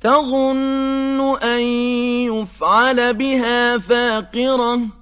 تَظُنُّ أَن يُفْعَلَ بِهَا فَاقِرَةٌ